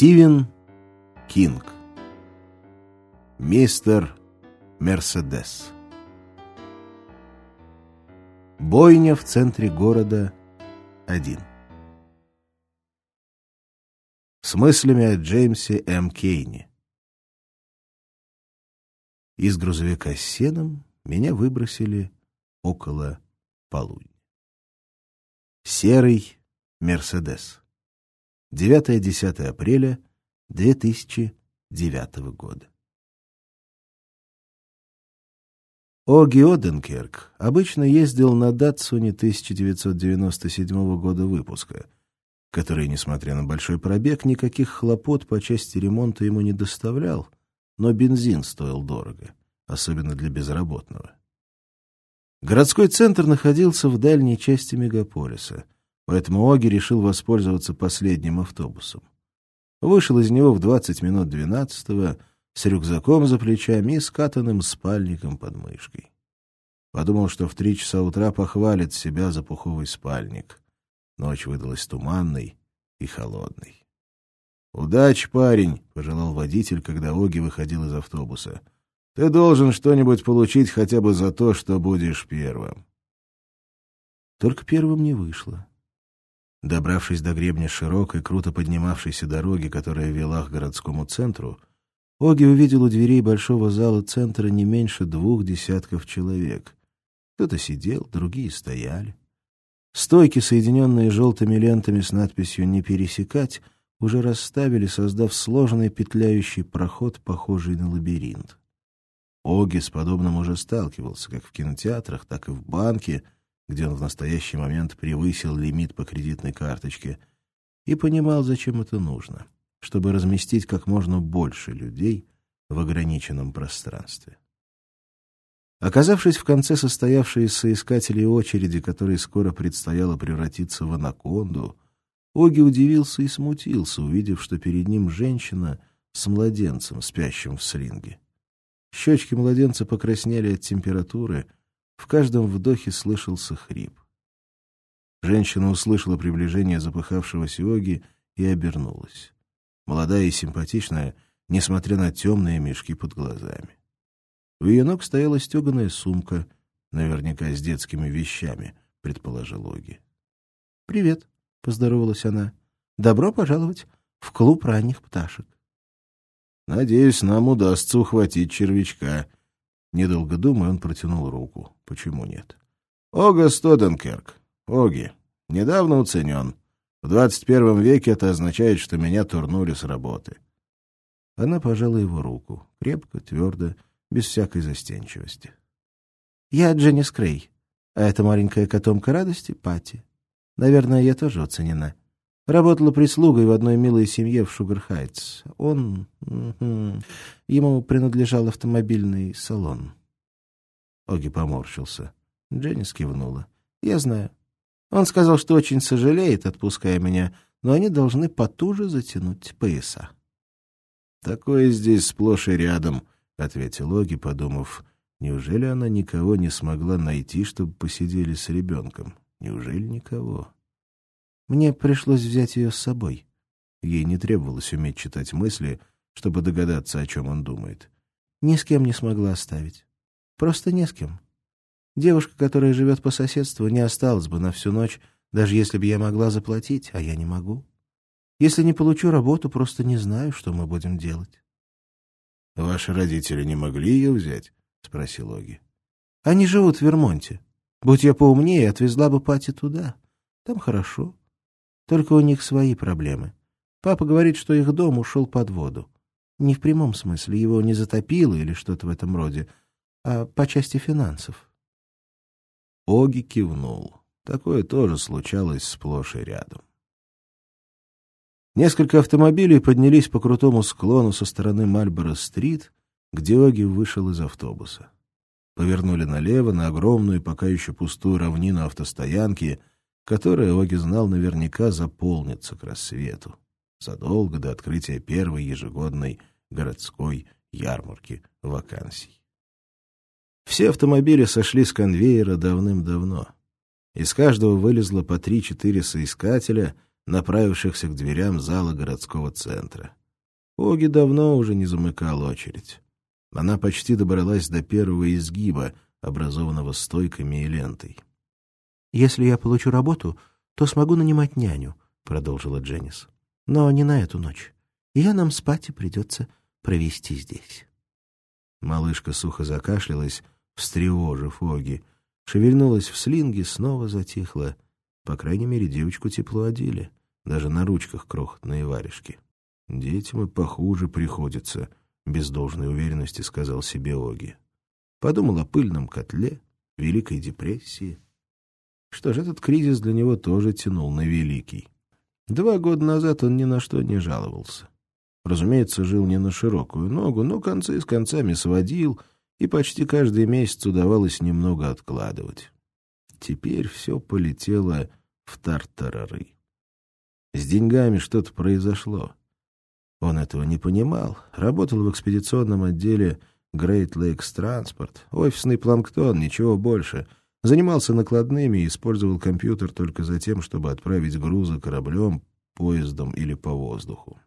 Стивен Кинг. Мистер Мерседес. Бойня в центре города один. С мыслями о Джеймсе М. Кейне. Из грузовика с сеном меня выбросили около полудня. Серый Мерседес 9-10 апреля 2009 года. Оги Оденкерк обычно ездил на Датсуне 1997 года выпуска, который, несмотря на большой пробег, никаких хлопот по части ремонта ему не доставлял, но бензин стоил дорого, особенно для безработного. Городской центр находился в дальней части мегаполиса, поэтому Оги решил воспользоваться последним автобусом. Вышел из него в 20 минут 12 с рюкзаком за плечами и скатанным спальником под мышкой. Подумал, что в три часа утра похвалит себя за пуховый спальник. Ночь выдалась туманной и холодной. «Удачи, парень!» — пожелал водитель, когда Оги выходил из автобуса. «Ты должен что-нибудь получить хотя бы за то, что будешь первым». Только первым не вышло. Добравшись до гребня широкой, круто поднимавшейся дороги, которая вела к городскому центру, Оги увидел у дверей большого зала центра не меньше двух десятков человек. Кто-то сидел, другие стояли. Стойки, соединенные желтыми лентами с надписью «Не пересекать», уже расставили, создав сложный петляющий проход, похожий на лабиринт. Оги с подобным уже сталкивался, как в кинотеатрах, так и в банке, где он в настоящий момент превысил лимит по кредитной карточке, и понимал, зачем это нужно — чтобы разместить как можно больше людей в ограниченном пространстве. Оказавшись в конце состоявшей из соискателей очереди, которой скоро предстояло превратиться в анаконду, Оги удивился и смутился, увидев, что перед ним женщина с младенцем, спящим в слинге. Щечки младенца покраснели от температуры, в каждом вдохе слышался хрип. Женщина услышала приближение запыхавшегося Оги и обернулась молодая и симпатичная, несмотря на темные мешки под глазами. У ее ног стояла стеганая сумка, наверняка с детскими вещами, предположил Оги. «Привет», — поздоровалась она. «Добро пожаловать в клуб ранних пташек». «Надеюсь, нам удастся ухватить червячка». Недолго думая, он протянул руку. Почему нет? «Ога Стоденкерк. Оги. Недавно уценен. В двадцать первом веке это означает, что меня турнули с работы. Она пожала его руку, крепко, твердо, без всякой застенчивости. «Я Дженни Скрей, а эта маленькая котомка радости — Пати. Наверное, я тоже оценена. Работала прислугой в одной милой семье в Шугархайтс. Он... Ему принадлежал автомобильный салон». Оги поморщился. Дженни скивнула. «Я знаю. Он сказал, что очень сожалеет, отпуская меня, но они должны потуже затянуть пояса. «Такое здесь сплошь и рядом», — ответил Оги, подумав, «неужели она никого не смогла найти, чтобы посидели с ребенком? Неужели никого?» Мне пришлось взять ее с собой. Ей не требовалось уметь читать мысли, чтобы догадаться, о чем он думает. Ни с кем не смогла оставить. Просто не с кем. Девушка, которая живет по соседству, не осталась бы на всю ночь, даже если бы я могла заплатить, а я не могу. Если не получу работу, просто не знаю, что мы будем делать. — Ваши родители не могли ее взять? — спросил Оги. — Они живут в Вермонте. Будь я поумнее, отвезла бы Пати туда. Там хорошо. Только у них свои проблемы. Папа говорит, что их дом ушел под воду. Не в прямом смысле, его не затопило или что-то в этом роде, а по части финансов. Оги кивнул. Такое тоже случалось сплошь и рядом. Несколько автомобилей поднялись по крутому склону со стороны Мальборо-стрит, где Оги вышел из автобуса. Повернули налево на огромную, пока еще пустую равнину автостоянки, которая, Оги знал, наверняка заполнится к рассвету, задолго до открытия первой ежегодной городской ярмарки вакансий. Все автомобили сошли с конвейера давным-давно. Из каждого вылезло по три-четыре соискателя, направившихся к дверям зала городского центра. Оги давно уже не замыкал очередь. Она почти добралась до первого изгиба, образованного стойками и лентой. «Если я получу работу, то смогу нанимать няню», — продолжила Дженнис. «Но не на эту ночь. Ее нам спать и придется провести здесь». Малышка сухо закашлялась, встревожив Оги, шевельнулась в слинге, снова затихла. По крайней мере, девочку тепло одели, даже на ручках крохотные варежки. «Детям и похуже приходится», — без должной уверенности сказал себе Оги. Подумал о пыльном котле, Великой депрессии. Что ж, этот кризис для него тоже тянул на великий. Два года назад он ни на что не жаловался. Разумеется, жил не на широкую ногу, но концы с концами сводил, и почти каждый месяц удавалось немного откладывать. Теперь все полетело в тартарары. С деньгами что-то произошло. Он этого не понимал. Работал в экспедиционном отделе Great Lakes Transport, офисный планктон, ничего больше. Занимался накладными и использовал компьютер только за тем, чтобы отправить грузы кораблем, поездом или по воздуху.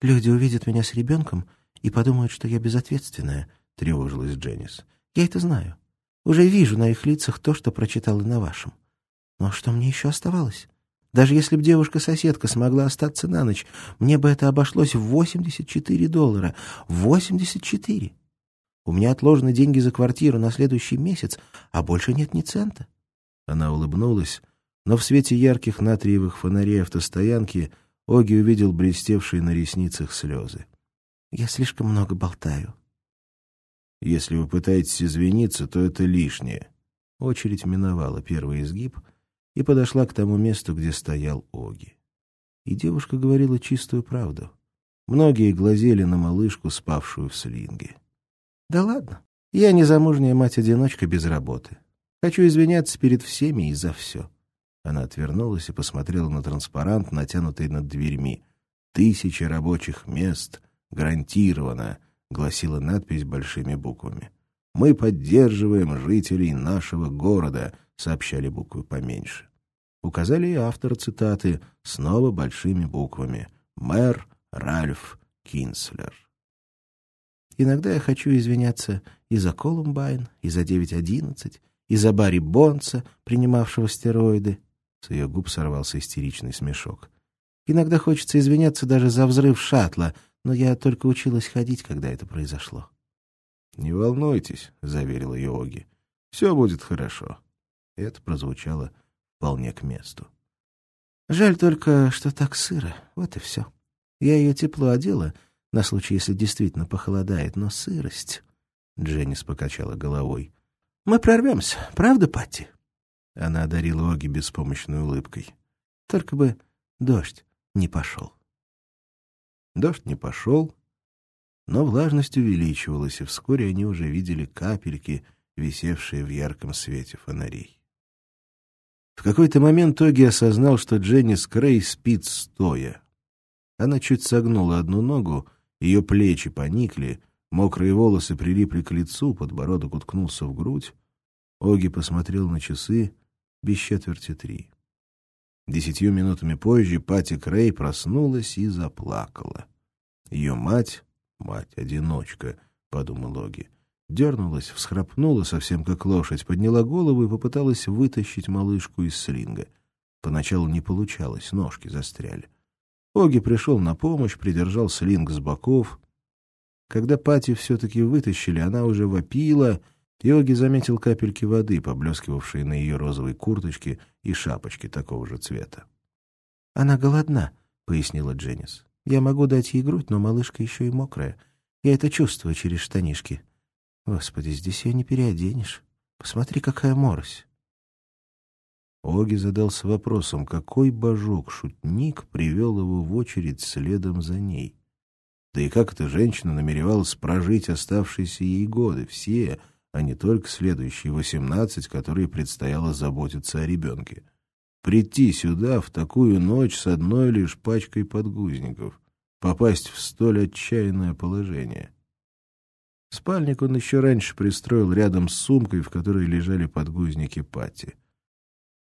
«Люди увидят меня с ребенком и подумают, что я безответственная», — тревожилась Дженнис. «Я это знаю. Уже вижу на их лицах то, что прочитала на вашем. Но что мне еще оставалось? Даже если бы девушка-соседка смогла остаться на ночь, мне бы это обошлось в 84 доллара. 84! У меня отложены деньги за квартиру на следующий месяц, а больше нет ни цента. Она улыбнулась, но в свете ярких натриевых фонарей автостоянки Оги увидел блестевшие на ресницах слезы. «Я слишком много болтаю». «Если вы пытаетесь извиниться, то это лишнее». Очередь миновала первый изгиб — и подошла к тому месту, где стоял Оги. И девушка говорила чистую правду. Многие глазели на малышку, спавшую в слинге. «Да ладно, я незамужняя мать-одиночка без работы. Хочу извиняться перед всеми и за все». Она отвернулась и посмотрела на транспарант, натянутый над дверьми. «Тысяча рабочих мест. Гарантированно», — гласила надпись большими буквами. «Мы поддерживаем жителей нашего города», сообщали буквы поменьше. Указали и автор цитаты снова большими буквами. Мэр Ральф Кинслер. Иногда я хочу извиняться и за Колумбайн, и за 9.11, и за Барри Бонса, принимавшего стероиды. С ее губ сорвался истеричный смешок. Иногда хочется извиняться даже за взрыв шаттла, но я только училась ходить, когда это произошло. — Не волнуйтесь, — заверила Йоги. — Все будет хорошо. Это прозвучало вполне к месту. Жаль только, что так сыро. Вот и все. Я ее тепло одела, на случай, если действительно похолодает, но сырость... Дженнис покачала головой. «Мы прорвемся, правда, Патти?» Она одарила Оги беспомощной улыбкой. «Только бы дождь не пошел». Дождь не пошел, но влажность увеличивалась, и вскоре они уже видели капельки, висевшие в ярком свете фонарей. В какой-то момент Тоги осознал, что Дженни Скрей спит стоя. Она чуть согнула одну ногу, ее плечи поникли, мокрые волосы прилипли к лицу, подбородок уткнулся в грудь. Оги посмотрел на часы без четверти три. Десятью минутами позже Пати Крей проснулась и заплакала. Ее мать, мать-одиночка, — подумал Оги, — дернулась, всхрапнула совсем как лошадь, подняла голову и попыталась вытащить малышку из слинга. Поначалу не получалось, ножки застряли. Оги пришел на помощь, придержал слинг с боков. Когда Пати все-таки вытащили, она уже вопила, и Оги заметил капельки воды, поблескивавшие на ее розовой курточке и шапочке такого же цвета. — Она голодна, — пояснила Дженнис. — Я могу дать ей грудь, но малышка еще и мокрая. Я это чувствую через штанишки. Господи, здесь ее не переоденешь. Посмотри, какая морось. Оги задался вопросом, какой божок-шутник привел его в очередь следом за ней. Да и как эта женщина намеревалась прожить оставшиеся ей годы, все, а не только следующие восемнадцать, которые предстояло заботиться о ребенке. Прийти сюда в такую ночь с одной лишь пачкой подгузников, попасть в столь отчаянное положение — Спальник он еще раньше пристроил рядом с сумкой, в которой лежали подгузники Пати.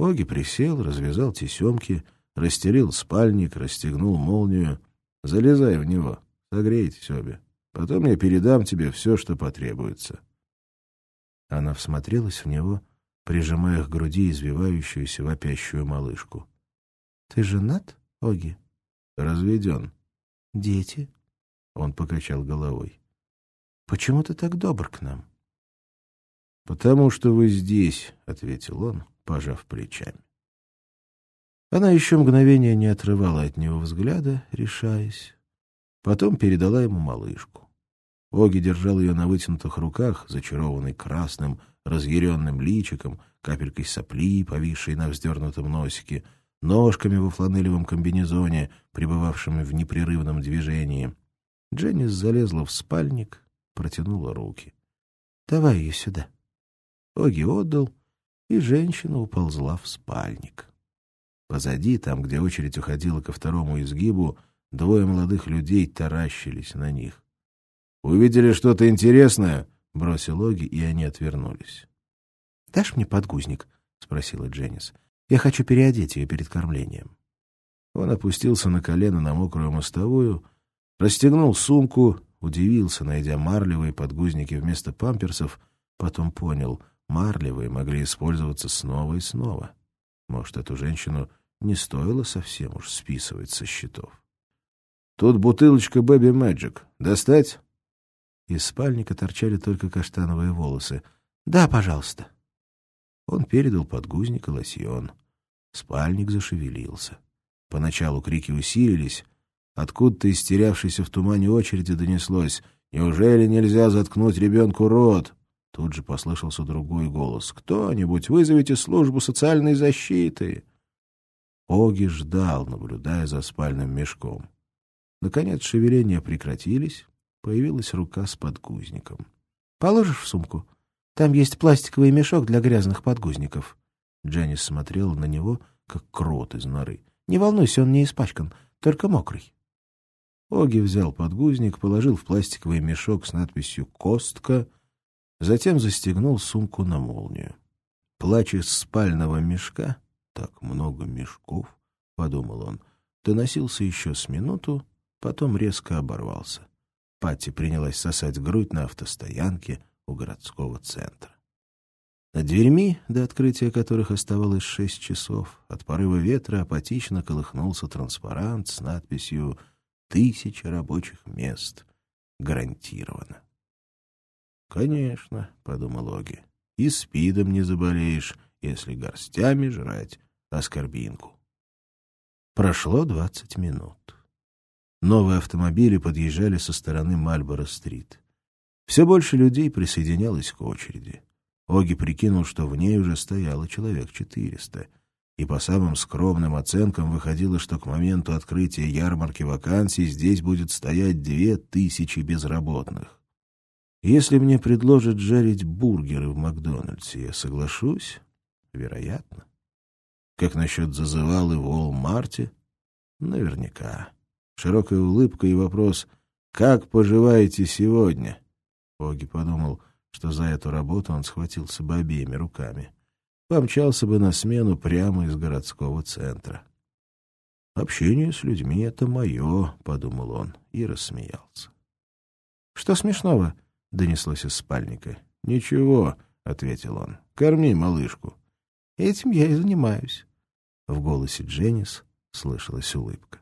Оги присел, развязал тесемки, растерил спальник, расстегнул молнию. «Залезай в него, согрейтесь обе. Потом я передам тебе все, что потребуется». Она всмотрелась в него, прижимая к груди извивающуюся вопящую малышку. — Ты женат, Оги? — Разведен. — Дети? Он покачал головой. — Почему ты так добр к нам? — Потому что вы здесь, — ответил он, пожав плечами. Она еще мгновение не отрывала от него взгляда, решаясь. Потом передала ему малышку. Оги держал ее на вытянутых руках, зачарованный красным, разъяренным личиком, капелькой сопли, повисшей на вздернутом носике, ножками во фланелевом комбинезоне, пребывавшими в непрерывном движении. Дженнис залезла в спальник, протянула руки. — Давай ее сюда. Оги отдал, и женщина уползла в спальник. Позади, там, где очередь уходила ко второму изгибу, двое молодых людей таращились на них. «Увидели что-то интересное?» — бросил Оги, и они отвернулись. «Дашь мне подгузник?» — спросила Дженнис. «Я хочу переодеть ее перед кормлением». Он опустился на колено на мокрую мостовую, расстегнул сумку, удивился, найдя марлевые подгузники вместо памперсов, потом понял, марлевые могли использоваться снова и снова. Может, эту женщину не стоило совсем уж списывать со счетов. «Тут бутылочка Бэби Мэджик. Достать?» Из спальника торчали только каштановые волосы. «Да, пожалуйста». Он передал подгузник и лосьон. Спальник зашевелился. Поначалу крики усилились. Откуда-то из терявшейся в тумане очереди донеслось «Неужели нельзя заткнуть ребенку рот?» Тут же послышался другой голос. «Кто-нибудь вызовите службу социальной защиты!» Оги ждал, наблюдая за спальным мешком. Наконец шевеления прекратились, Появилась рука с подгузником. «Положишь в сумку? Там есть пластиковый мешок для грязных подгузников». Дженнис смотрела на него, как крот из норы. «Не волнуйся, он не испачкан, только мокрый». Оги взял подгузник, положил в пластиковый мешок с надписью «Костка», затем застегнул сумку на молнию. Плач из спального мешка, так много мешков, — подумал он, доносился еще с минуту, потом резко оборвался. Патти принялась сосать грудь на автостоянке у городского центра. Над дверьми, до открытия которых оставалось шесть часов, от порыва ветра апатично колыхнулся транспарант с надписью «Тысяча рабочих мест. Гарантировано». «Конечно», — подумал Оги, — «и спидом не заболеешь, если горстями жрать аскорбинку». Прошло двадцать минут. Новые автомобили подъезжали со стороны Мальборо-стрит. Все больше людей присоединялось к очереди. Оги прикинул, что в ней уже стояло человек четыреста, и по самым скромным оценкам выходило, что к моменту открытия ярмарки вакансий здесь будет стоять две тысячи безработных. Если мне предложат жарить бургеры в Макдональдсе, я соглашусь? Вероятно. Как насчет зазывалы в Уолл-Марте? Наверняка. Широкая улыбка и вопрос «Как поживаете сегодня?» Оги подумал, что за эту работу он схватился бы обеими руками. Помчался бы на смену прямо из городского центра. «Общение с людьми — это мое», — подумал он и рассмеялся. «Что смешного?» — донеслось из спальника. «Ничего», — ответил он. «Корми малышку». «Этим я и занимаюсь». В голосе Дженнис слышалась улыбка.